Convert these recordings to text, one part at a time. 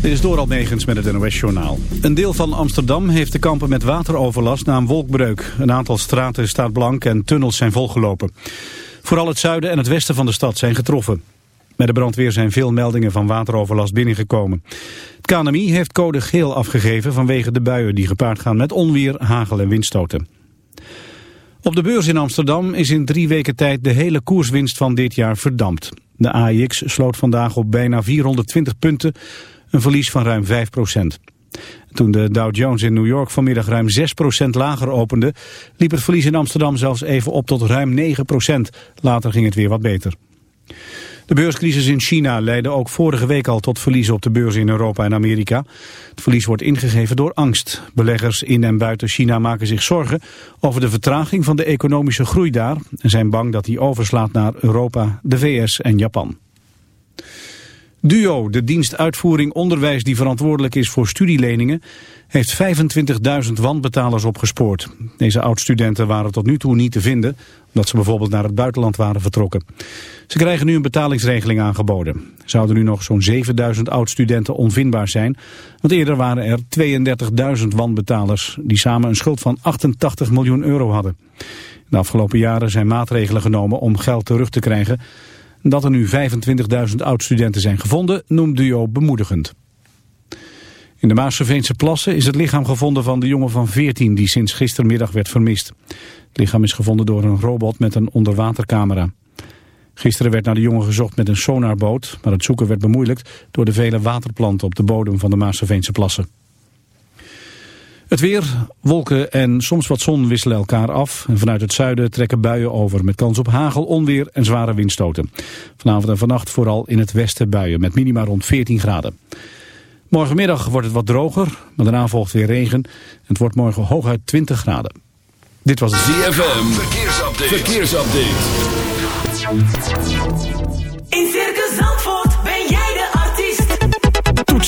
Dit is Doral Megens met het NOS-journaal. Een deel van Amsterdam heeft te kampen met wateroverlast na een wolkbreuk. Een aantal straten staat blank en tunnels zijn volgelopen. Vooral het zuiden en het westen van de stad zijn getroffen. Met de brandweer zijn veel meldingen van wateroverlast binnengekomen. Het KNMI heeft code geel afgegeven vanwege de buien die gepaard gaan met onweer, hagel en windstoten. Op de beurs in Amsterdam is in drie weken tijd de hele koerswinst van dit jaar verdampt. De AIX sloot vandaag op bijna 420 punten, een verlies van ruim 5% Toen de Dow Jones in New York vanmiddag ruim 6% lager opende, liep het verlies in Amsterdam zelfs even op tot ruim 9% Later ging het weer wat beter. De beurscrisis in China leidde ook vorige week al tot verliezen op de beurs in Europa en Amerika. Het verlies wordt ingegeven door angst. Beleggers in en buiten China maken zich zorgen over de vertraging van de economische groei daar... en zijn bang dat die overslaat naar Europa, de VS en Japan. DUO, de dienst uitvoering onderwijs die verantwoordelijk is voor studieleningen, heeft 25.000 wanbetalers opgespoord. Deze oud-studenten waren tot nu toe niet te vinden, omdat ze bijvoorbeeld naar het buitenland waren vertrokken. Ze krijgen nu een betalingsregeling aangeboden. Zouden nu nog zo'n 7.000 oud-studenten onvindbaar zijn, want eerder waren er 32.000 wanbetalers die samen een schuld van 88 miljoen euro hadden. De afgelopen jaren zijn maatregelen genomen om geld terug te krijgen dat er nu 25.000 oud-studenten zijn gevonden, noemt Duo bemoedigend. In de Maasveense plassen is het lichaam gevonden van de jongen van 14 die sinds gistermiddag werd vermist. Het lichaam is gevonden door een robot met een onderwatercamera. Gisteren werd naar de jongen gezocht met een sonarboot, maar het zoeken werd bemoeilijkt door de vele waterplanten op de bodem van de Maasveense plassen. Het weer, wolken en soms wat zon wisselen elkaar af. En vanuit het zuiden trekken buien over met kans op hagel, onweer en zware windstoten. Vanavond en vannacht vooral in het westen buien met minima rond 14 graden. Morgenmiddag wordt het wat droger, maar daarna volgt weer regen. Het wordt morgen hooguit 20 graden. Dit was het ZFM. Verkeersupdate. Verkeersupdate.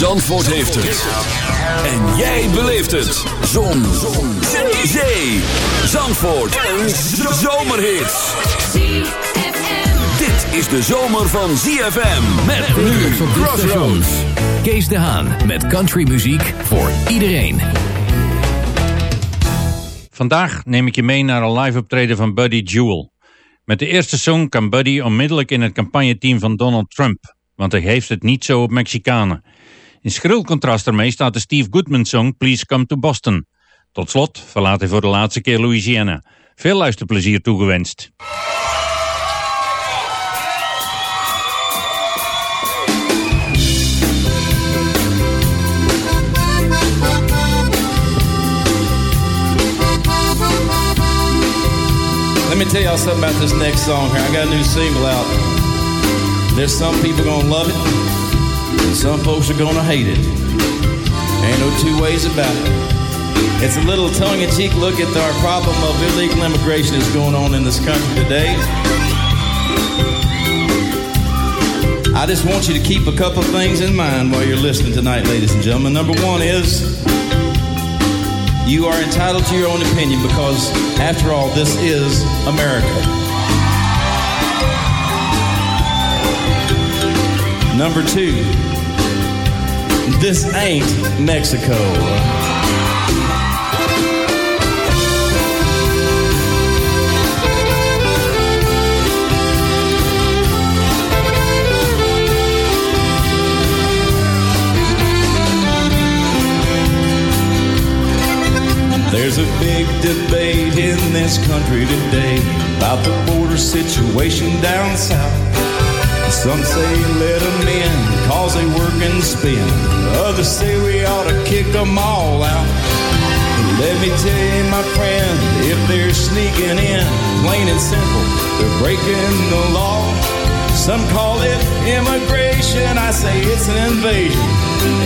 Zandvoort heeft het. En jij beleeft het. Zon. Zon. Zee. Zee. Zandvoort. Een zomerhit. Dit is de zomer van ZFM. Met nu Crossroads. Kees de Haan met countrymuziek voor iedereen. Vandaag neem ik je mee naar een live optreden van Buddy Jewel. Met de eerste song kan Buddy onmiddellijk in het campagneteam van Donald Trump, want hij heeft het niet zo op Mexicanen. In schril contrast daarmee staat de Steve Goodman song Please Come to Boston. Tot slot verlaat hij voor de laatste keer Louisiana. Veel luisterplezier toegewenst. Let me tell y'all something about this next song here. I got a new single out. There's some people gonna love it, some folks are gonna hate it. Ain't no two ways about it. It's a little tongue-in-cheek look at our problem of illegal immigration that's going on in this country today. I just want you to keep a couple things in mind while you're listening tonight, ladies and gentlemen. Number one is You are entitled to your own opinion because, after all, this is America. Number two, this ain't Mexico. There's a big debate in this country today about the border situation down south. Some say let them in cause they work and spend. Others say we ought to kick them all out. Let me tell you, my friend, if they're sneaking in, plain and simple, they're breaking the law. Some call it immigration, I say it's an invasion.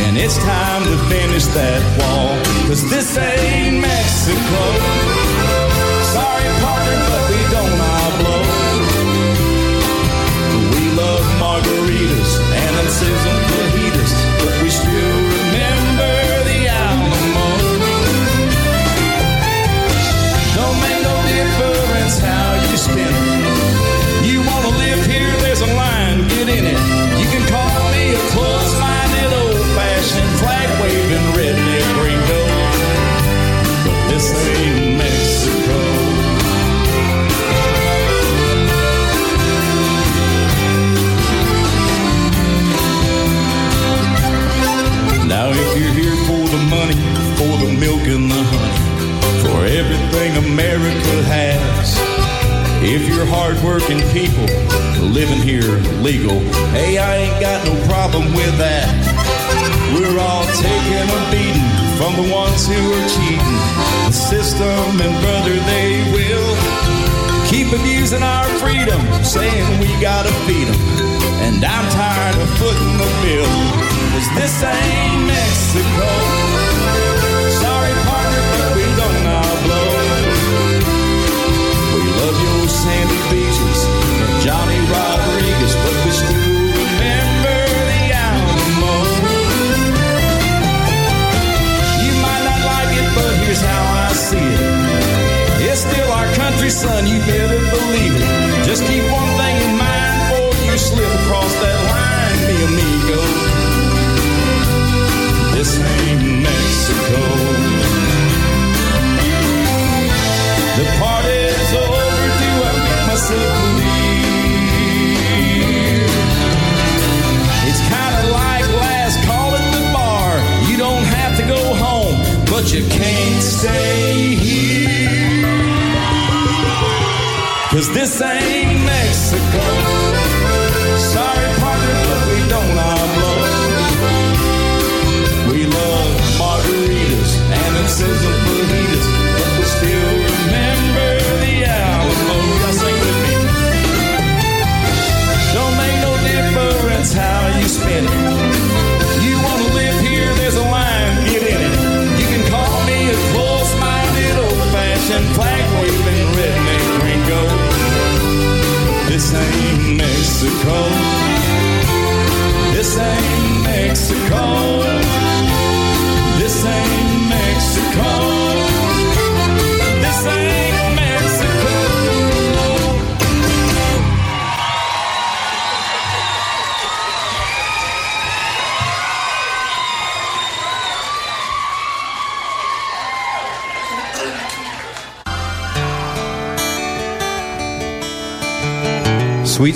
And it's time to finish that wall. Cause this ain't Mexico. Sorry, partner, but we don't hablo. We margaritas and them sizzling fajitas, milk and the honey, for everything America has, if you're hardworking people living here legal, hey, I ain't got no problem with that. We're all taking a beating from the ones who are cheating. The system and brother, they will keep abusing our freedom, saying we gotta feed them. And I'm tired of footing the bill, cause this ain't Mexico. Sandy beaches and Johnny Rodriguez, but we still remember the Alamo. You might not like it, but here's how I see it. It's still our country, son, you better this ain't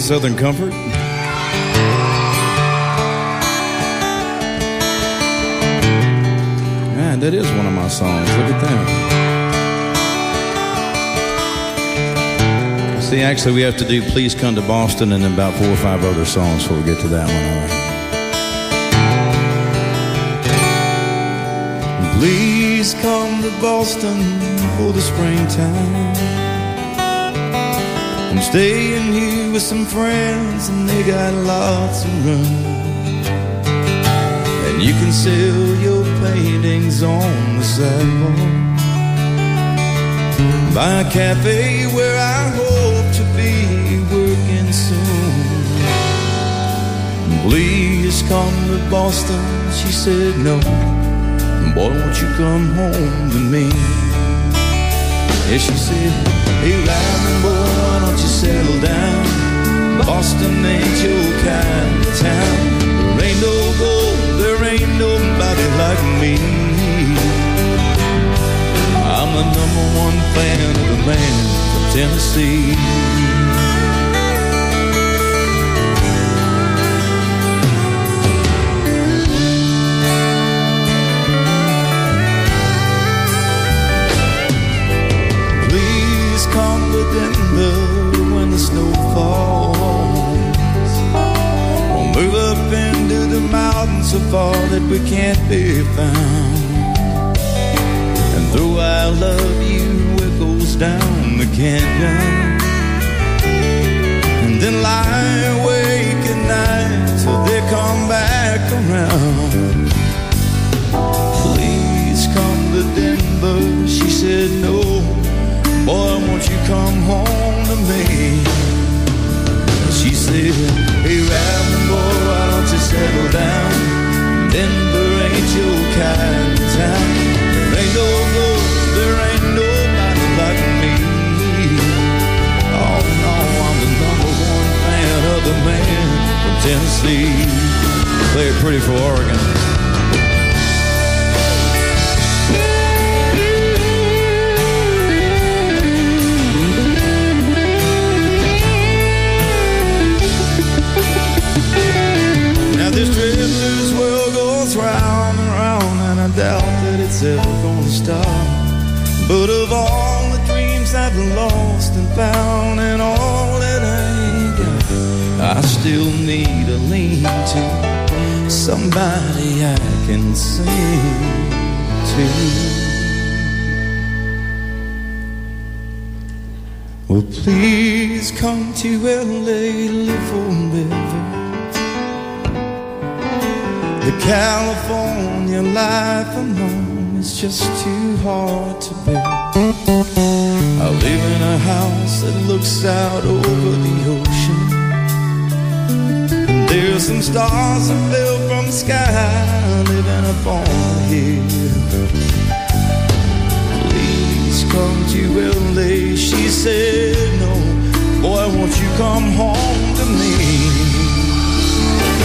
Southern Comfort. Man, that is one of my songs. Look at that. See, actually, we have to do Please Come to Boston and then about four or five other songs before we get to that one. Right. Please come to Boston for the springtime. I'm staying here with some friends and they got lots of room. And you can sell your paintings on the sidewalk. By a cafe where I hope to be working soon. Please come to Boston, she said no. Boy, won't you come home to me? Yeah, she said, Hey, Ryman, boy, settle down? Boston ain't your kind of town. There ain't no gold, there ain't nobody like me. I'm the number one fan of the man from Tennessee. So far that we can't be found. And though I love you, it goes down the canyon. And then lie awake at night till they come back around. Please come to Denver. She said, No, boy, won't you come home to me? She said, Hey, boy, why don't you settle down? Ain't your kind town. Come to LA, to live forever. The California life alone is just too hard to bear. I live in a house that looks out over the ocean. And there's some stars that fell from the sky living up on the hill. Please come to LA. She said, boy, won't you come home to me?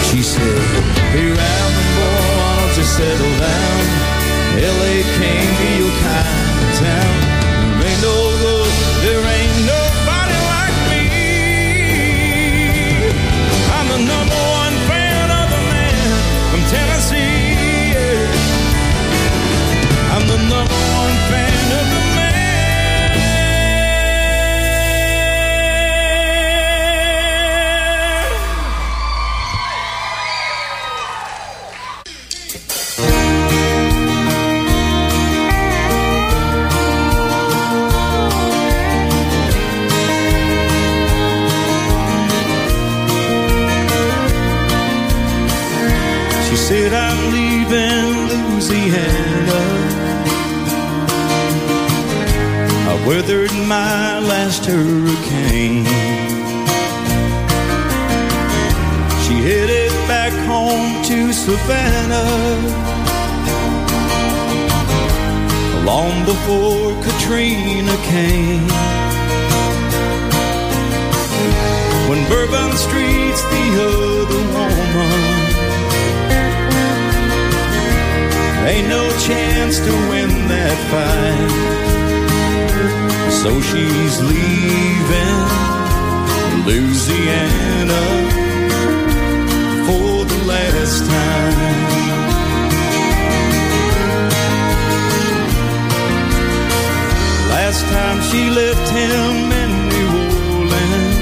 She said, Hey, Robin, boy, why don't you settle down? LA can't be your kind of town. There ain't no Katrina came. When Bourbon Street's the other woman. Ain't no chance to win that fight. So she's leaving Louisiana for the last time. Last time she left him in New Orleans,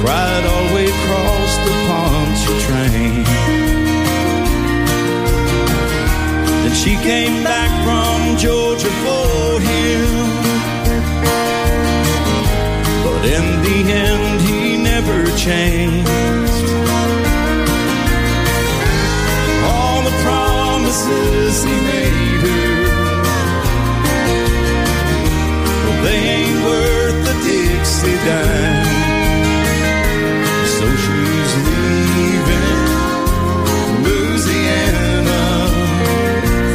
cried all the way across the Pontchartrain. Then she came back from Georgia for him. But in the end, he never changed. All the promises he made sedan. So she's leaving Louisiana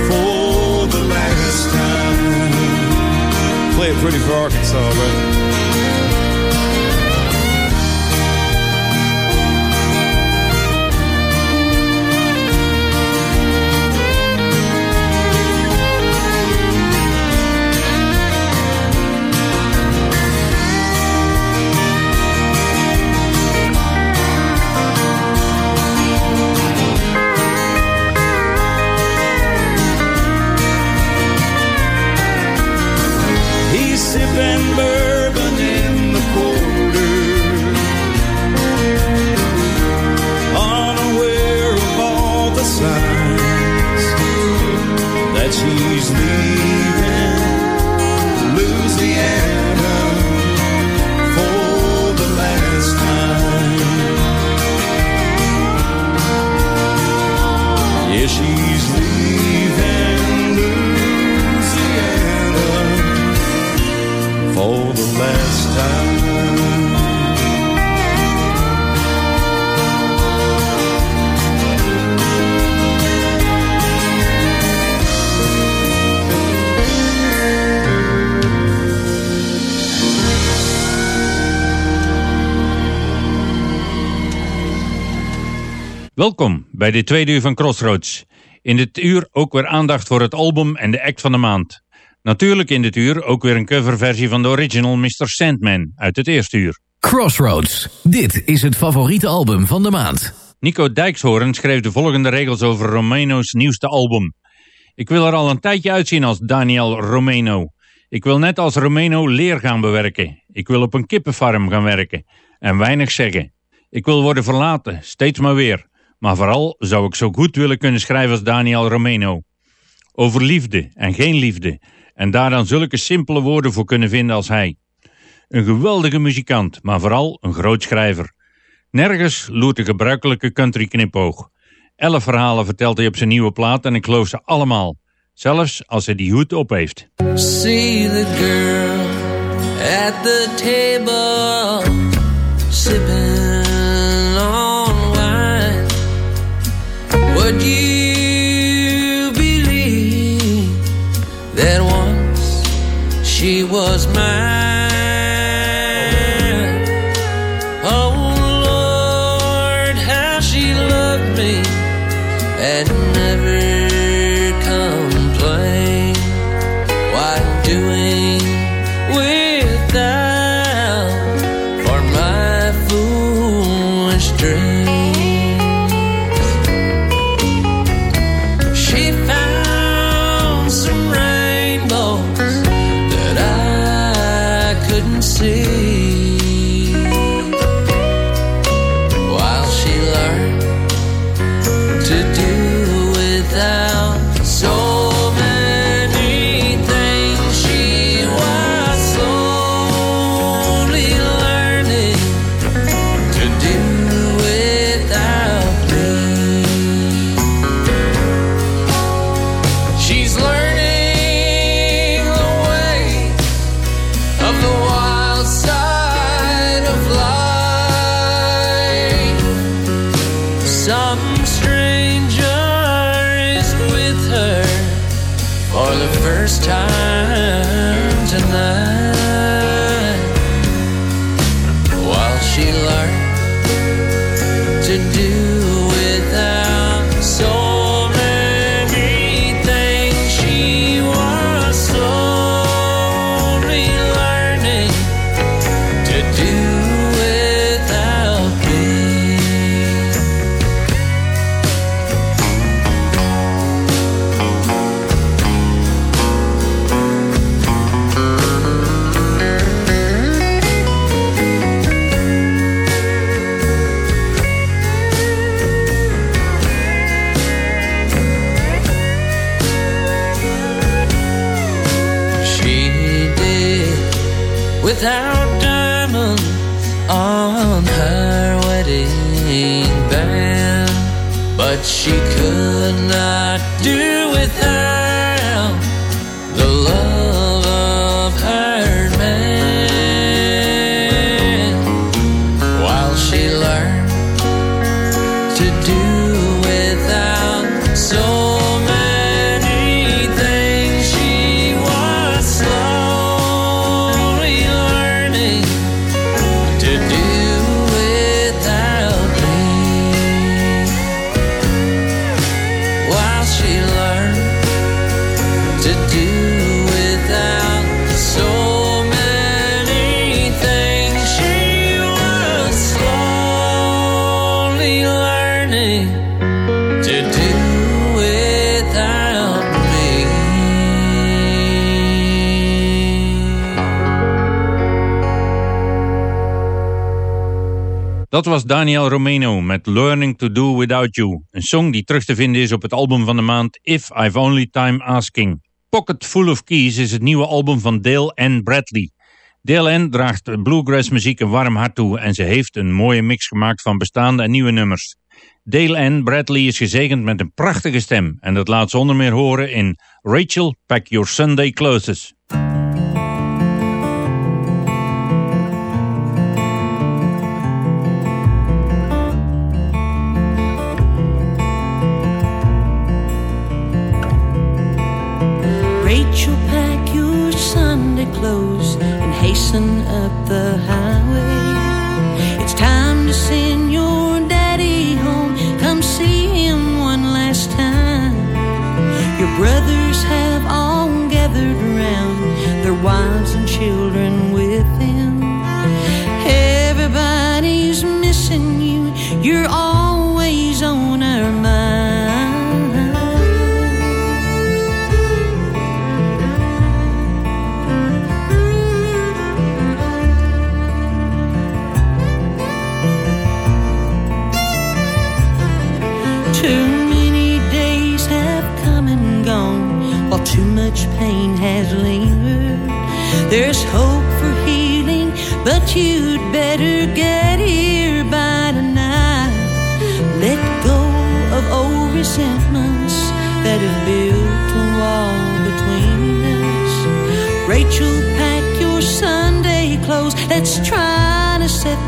for the last time. Play it pretty for Arkansas, brother. Bij de tweede uur van Crossroads. In dit uur ook weer aandacht voor het album en de act van de maand. Natuurlijk in dit uur ook weer een coverversie van de original Mr. Sandman uit het eerste uur. Crossroads. Dit is het favoriete album van de maand. Nico Dijkshoorn schreef de volgende regels over Romano's nieuwste album. Ik wil er al een tijdje uitzien als Daniel Romano. Ik wil net als Romano leer gaan bewerken. Ik wil op een kippenfarm gaan werken. En weinig zeggen. Ik wil worden verlaten, steeds maar weer. Maar vooral zou ik zo goed willen kunnen schrijven als Daniel Romano. Over liefde en geen liefde. En daar dan zulke simpele woorden voor kunnen vinden als hij. Een geweldige muzikant, maar vooral een groot schrijver. Nergens loert de gebruikelijke country knipoog. Elf verhalen vertelt hij op zijn nieuwe plaat en ik geloof ze allemaal. Zelfs als hij die hoed op heeft. See the girl at the table was mine? The first time tonight. Dat was Daniel Romano met Learning to Do Without You. Een song die terug te vinden is op het album van de maand If I've Only Time Asking. Pocket Full of Keys is het nieuwe album van Dale N. Bradley. Dale N. draagt bluegrass muziek een warm hart toe en ze heeft een mooie mix gemaakt van bestaande en nieuwe nummers. Dale N. Bradley is gezegend met een prachtige stem en dat laat ze onder meer horen in Rachel Pack Your Sunday Clothes. Rachel, pack your Sunday clothes and hasten up the highway. It's time to send your daddy home. Come see him one last time. Your brothers have all gathered around, their wives and children with them. Everybody's missing you. You're always too much pain has lingered. There's hope for healing, but you'd better get here by tonight. Let go of old resentments that have built a wall between us. Rachel, pack your Sunday clothes. Let's try to set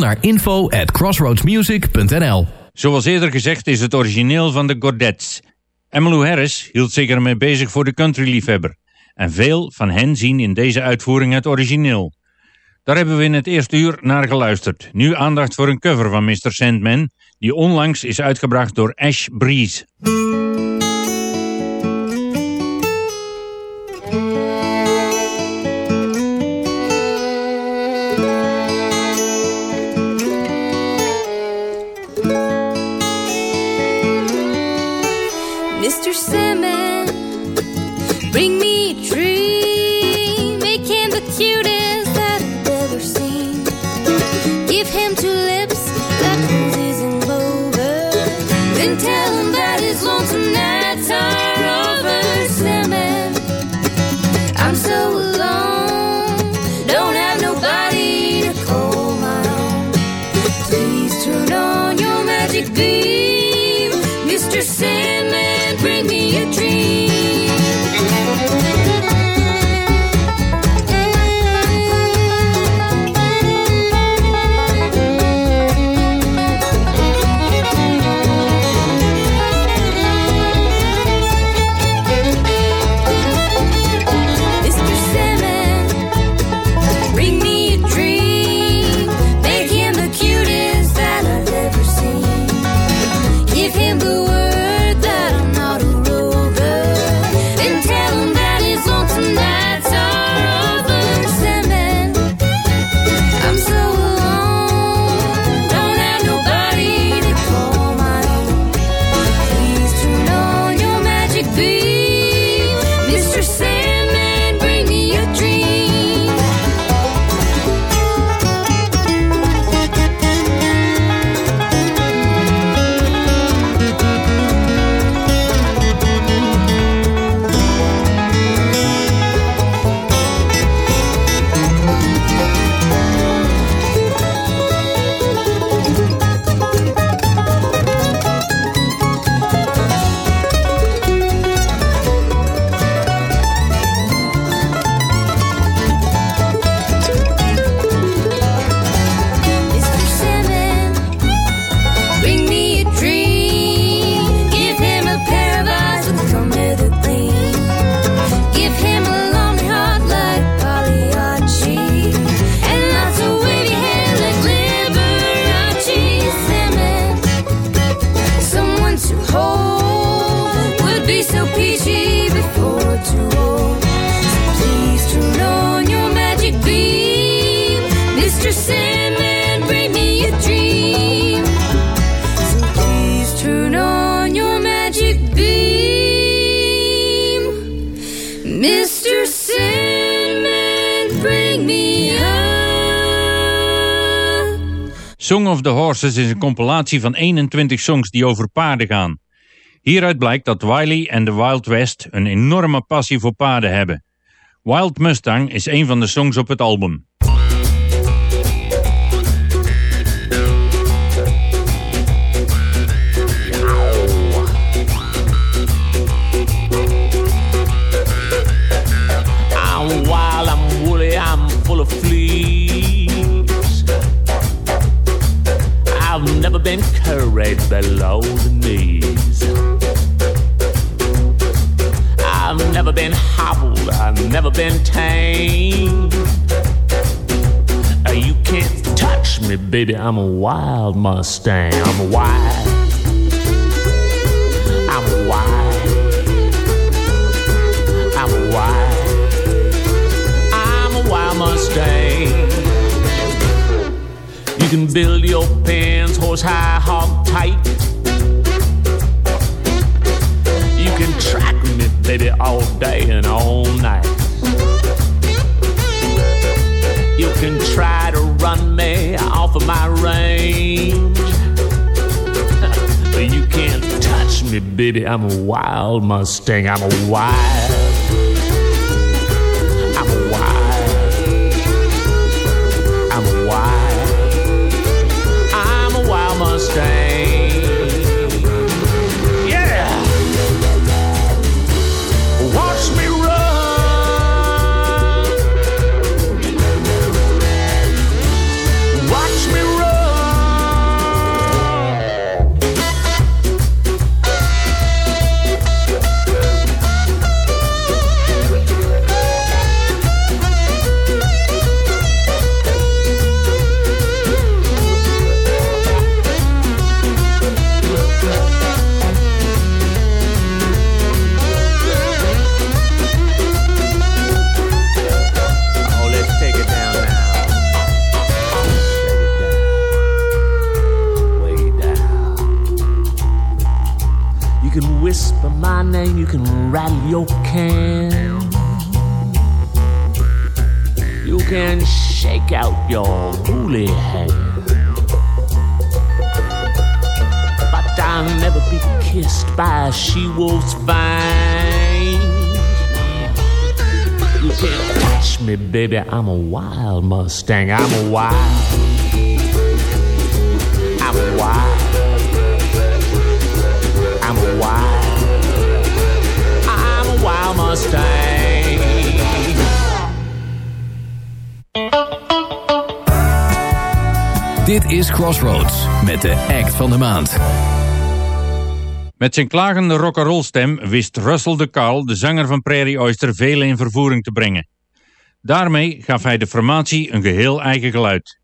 naar info at crossroadsmusic.nl Zoals eerder gezegd is het origineel van de Gordettes. Emmylou Harris hield zich ermee bezig voor de countryliefhebber. En veel van hen zien in deze uitvoering het origineel. Daar hebben we in het eerste uur naar geluisterd. Nu aandacht voor een cover van Mr. Sandman, die onlangs is uitgebracht door Ash Breeze. Of the Horses is een compilatie van 21 songs die over paarden gaan. Hieruit blijkt dat Wiley en de Wild West een enorme passie voor paarden hebben. Wild Mustang is een van de songs op het album. Been carried below the knees. I've never been hobbled, I've never been tamed. You can't touch me, baby, I'm a wild Mustang. I'm wild. I'm wild. I'm wild. I'm a wild Mustang. You can build your pens horse high, hog tight. You can track me, baby, all day and all night. You can try to run me off of my range. But you can't touch me, baby. I'm a wild Mustang. I'm a wild. You can rattle your can. You can shake out your woolly hand. But I'll never be kissed by a she-wolf's fang. You can't touch me, baby. I'm a wild Mustang. I'm a wild. Dit is Crossroads met de act van de maand. Met zijn klagende rock'n'roll stem wist Russell de Carl, de zanger van Prairie Oyster, velen in vervoering te brengen. Daarmee gaf hij de formatie een geheel eigen geluid.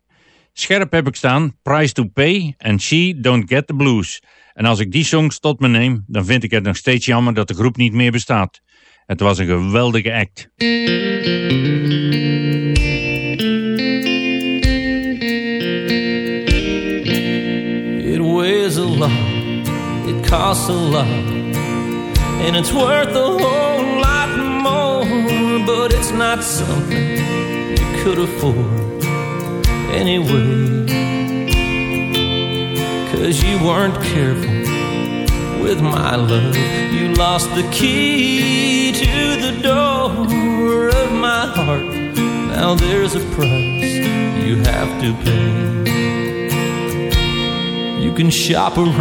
Scherp heb ik staan Price to Pay en She Don't Get the Blues. En als ik die songs tot me neem, dan vind ik het nog steeds jammer dat de groep niet meer bestaat. Het was een geweldige act. It weighs a lot, it costs a lot, and it's worth a whole lot more. But it's not something you could afford anyway. Cause you weren't careful with my love. You lost the key to the door of my heart. Now there's a price you have to pay. You can shop around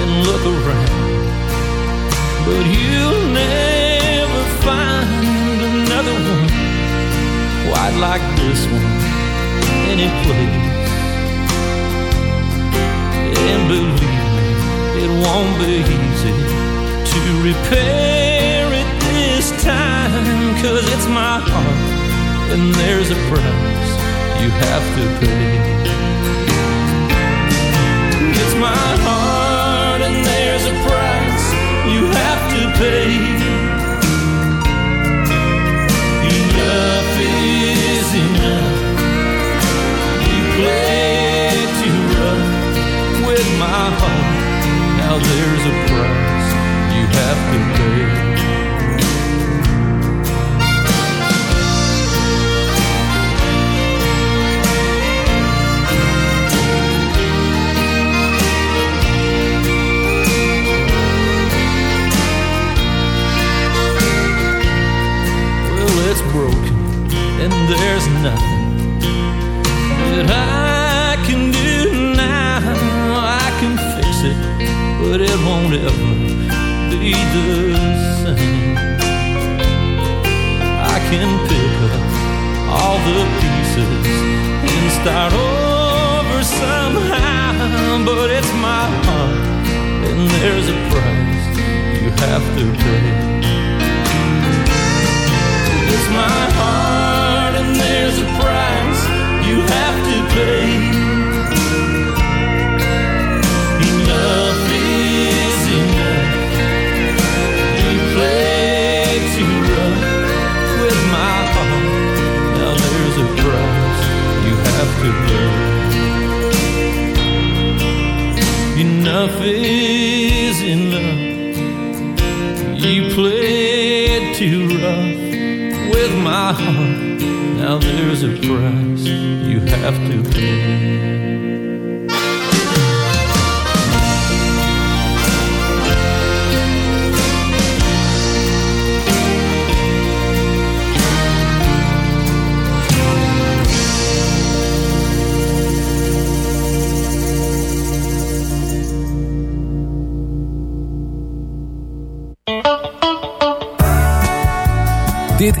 and look around, but you'll never find another one quite like this one any place. And believe won't be easy to repair it this time, cause it's my heart, and there's a price you have to pay. It's my heart, and there's a price you have to pay.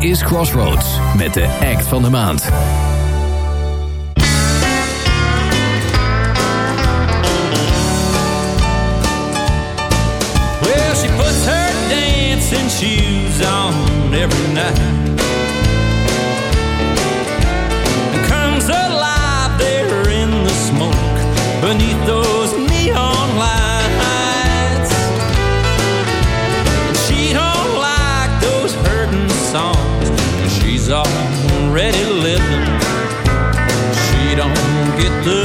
Is Crossroads met de act van de maand. Well, she puts her dancing shoes on every night. get the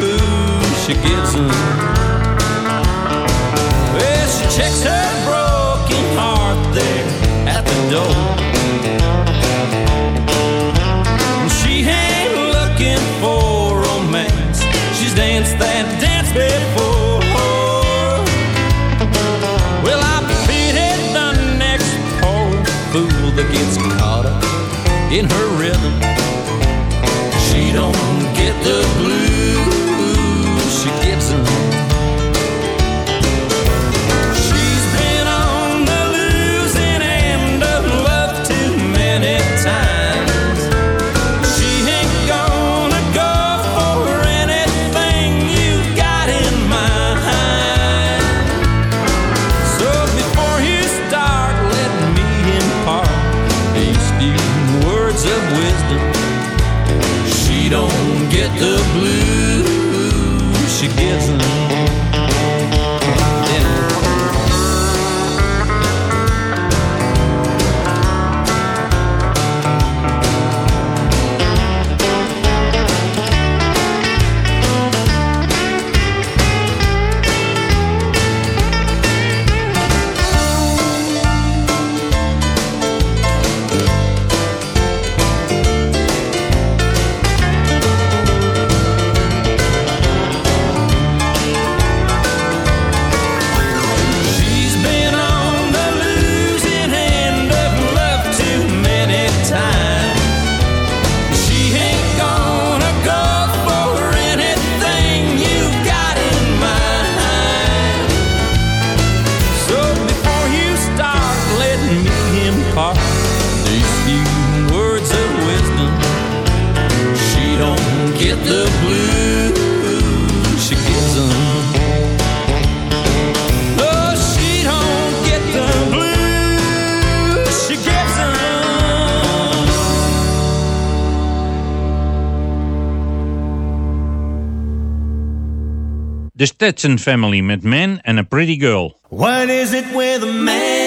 blues, she gets them. Well, she checks her broken heart there at the door. She ain't looking for romance. She's danced that dance before. Well, I pitied the next poor fool that gets caught up in her rhythm the blue. she gives them The Stetson Family met men and a Pretty Girl. What is it with a man?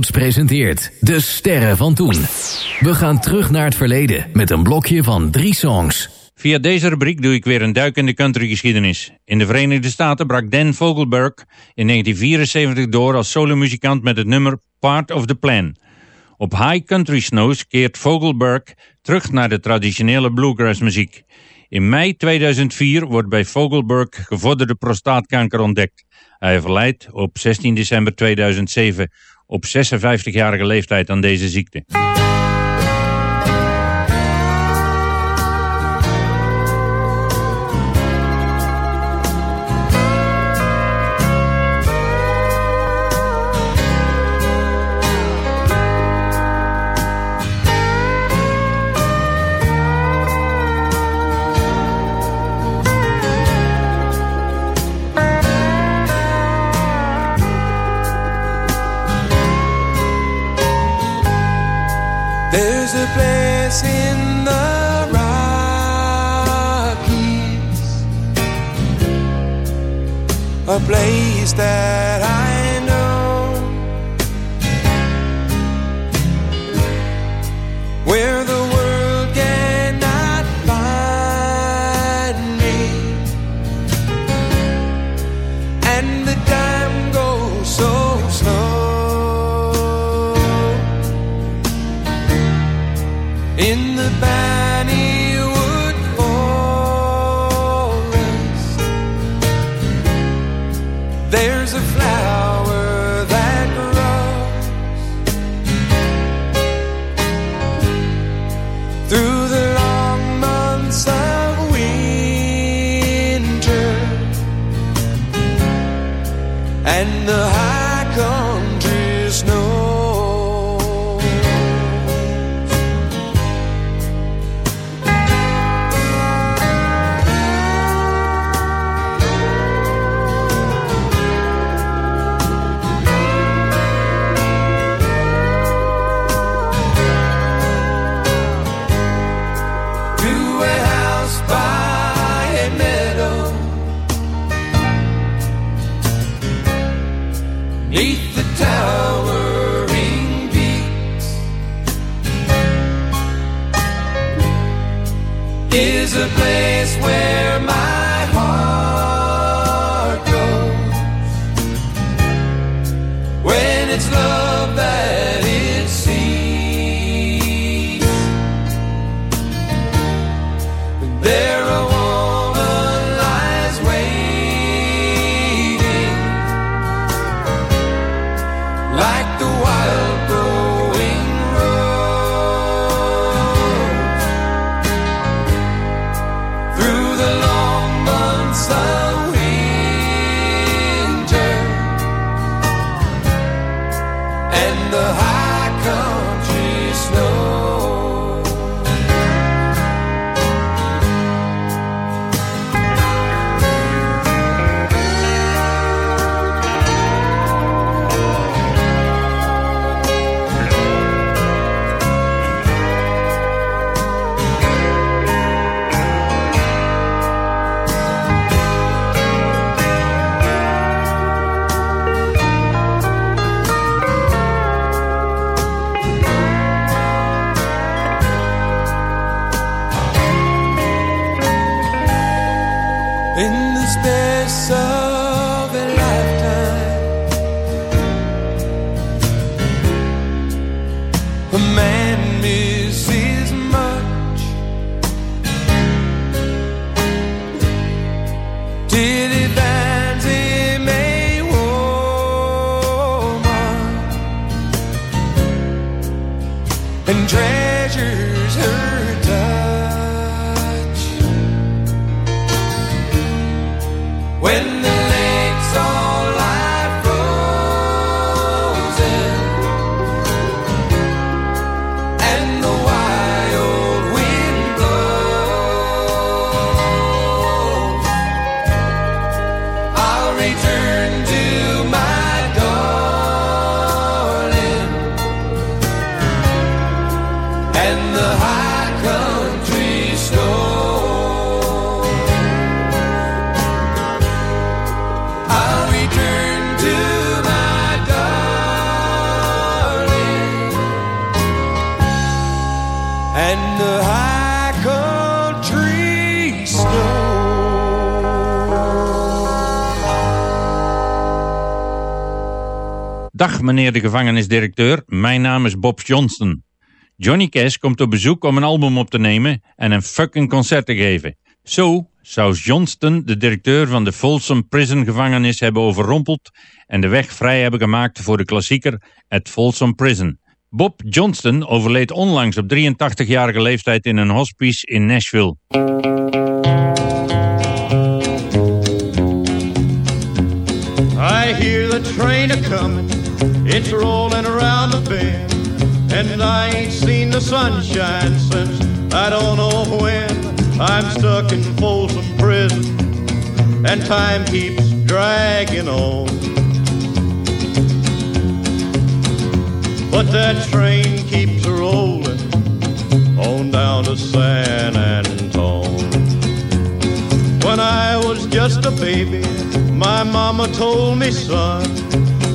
Presenteert De Sterren van Toen. We gaan terug naar het verleden met een blokje van drie songs. Via deze rubriek doe ik weer een duik in de countrygeschiedenis. In de Verenigde Staten brak Dan Vogelberg in 1974 door als solomuzikant met het nummer Part of the Plan. Op High Country Snows keert Vogelberg terug naar de traditionele bluegrass muziek. In mei 2004 wordt bij Vogelberg gevorderde prostaatkanker ontdekt. Hij overlijdt op 16 december 2007 op 56-jarige leeftijd aan deze ziekte. A place a place and meneer de gevangenisdirecteur, mijn naam is Bob Johnston. Johnny Cash komt op bezoek om een album op te nemen en een fucking concert te geven. Zo zou Johnston de directeur van de Folsom Prison gevangenis hebben overrompeld en de weg vrij hebben gemaakt voor de klassieker at Folsom Prison. Bob Johnston overleed onlangs op 83-jarige leeftijd in een hospice in Nashville. I hear the train a comin', it's rolling around the bend, and I ain't seen the sunshine since I don't know when. I'm stuck in Folsom Prison, and time keeps dragging on. But that train keeps rolling on down to San Antone. When I was just a baby, my mama told me, son,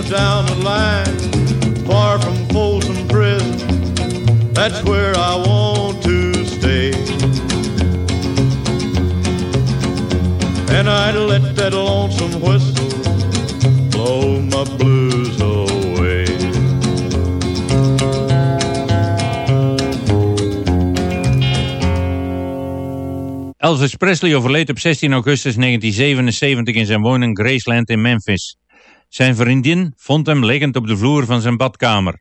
farther down the line, far from Folsom Prison. That's where I want to stay. And I'd let that lonesome whistle blow my blues away. Elvis Presley overleed op 16 augustus 1977 in zijn woning Graceland in Memphis. Zijn vriendin vond hem liggend op de vloer van zijn badkamer.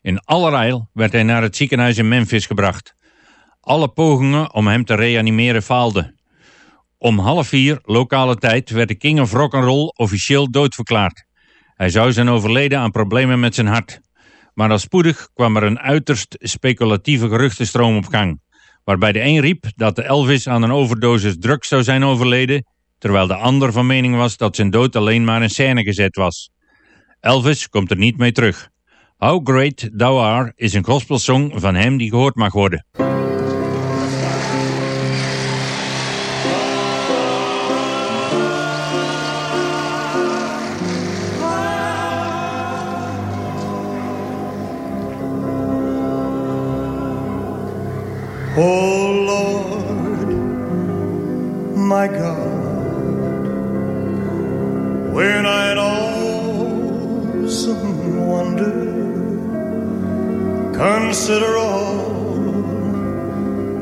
In allerijl werd hij naar het ziekenhuis in Memphis gebracht. Alle pogingen om hem te reanimeren faalden. Om half vier lokale tijd werd de King of Rock'n'Roll officieel doodverklaard. Hij zou zijn overleden aan problemen met zijn hart. Maar al spoedig kwam er een uiterst speculatieve geruchtenstroom op gang. Waarbij de een riep dat de Elvis aan een overdosis drugs zou zijn overleden, terwijl de ander van mening was dat zijn dood alleen maar in scène gezet was. Elvis komt er niet mee terug. How Great Thou Art is een gospelsong van hem die gehoord mag worden. Oh Lord, my God, when I'd awesome wonder. Consider all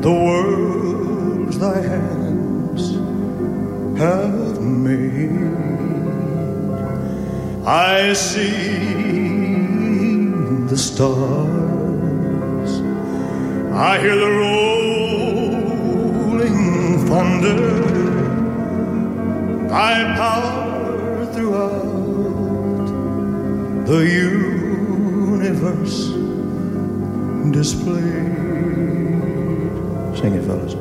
the worlds thy hands have made, I see the stars. I hear the rolling thunder, thy power throughout the universe displayed. Sing it, fellas.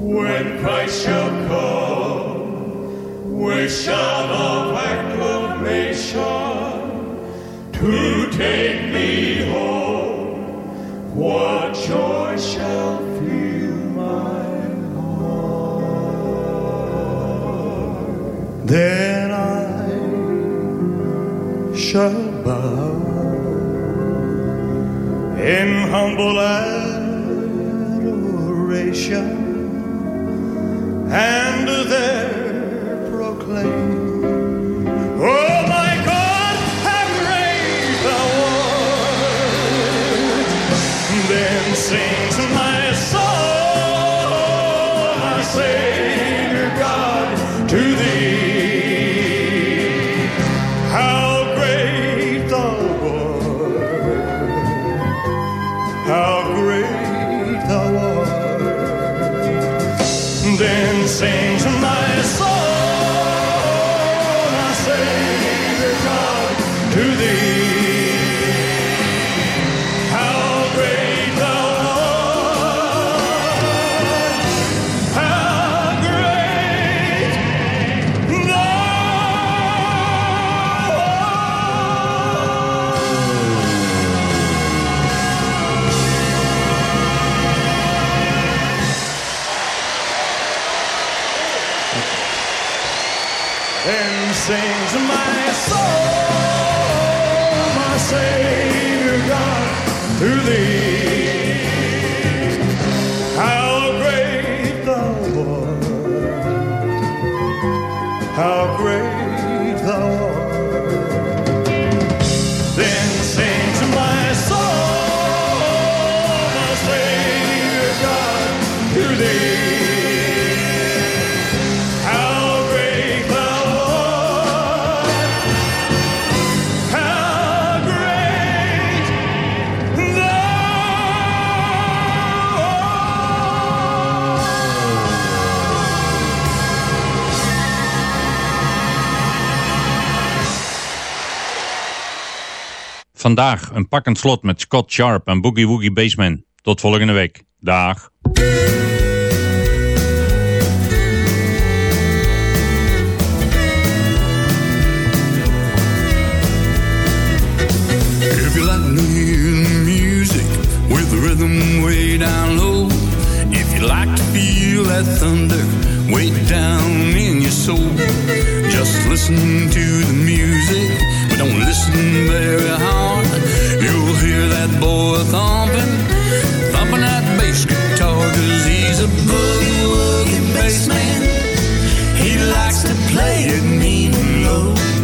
When Christ shall come, we shall of salvation to take me home. What joy shall fill my heart? Then shall in humble adoration. And there Savior God, to thee. Vandaag een pakkend slot met Scott Sharp en Boogie Woogie Baseman. Tot volgende week. Dag. that thunder way down in your soul. Just listen to the music don't listen very hard. You'll hear that boy thumping, thumping that bass guitar, cause he's a boogie woogie bass man. He likes to play it mean and low.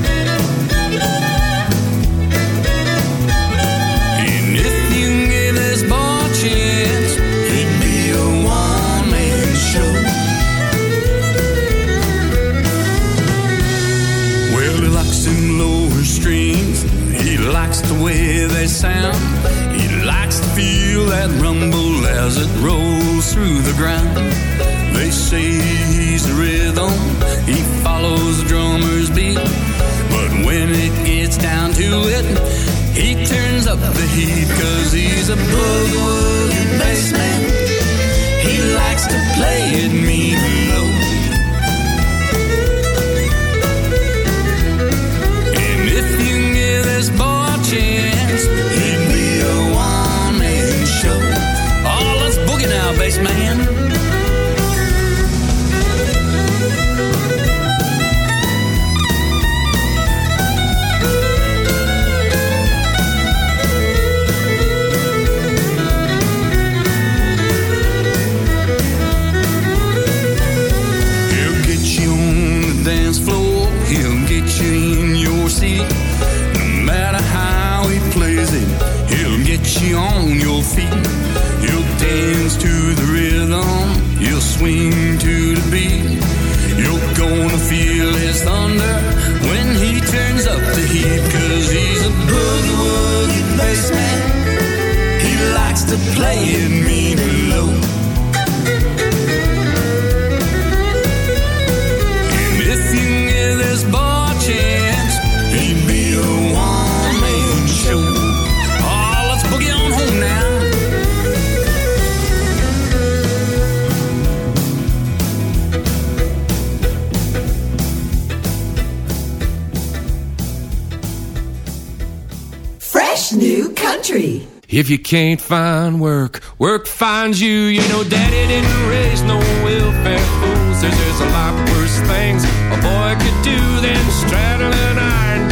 Likes the way they sound. He likes to feel that rumble as it rolls through the ground. They say he's a rhythm. He follows the drummer's beat. But when it gets down to it, he turns up the heat cause he's a boogie woogie bass man. He likes to play it mean feet. He'll dance to the rhythm. you'll swing to the beat. You're gonna feel his thunder when he turns up the heat. Cause he's a boogie woogie bass man. He likes to play it If you can't find work, work finds you. You know, Daddy didn't raise no welfare fools. There's, there's a lot worse things a boy could do than straddle an iron.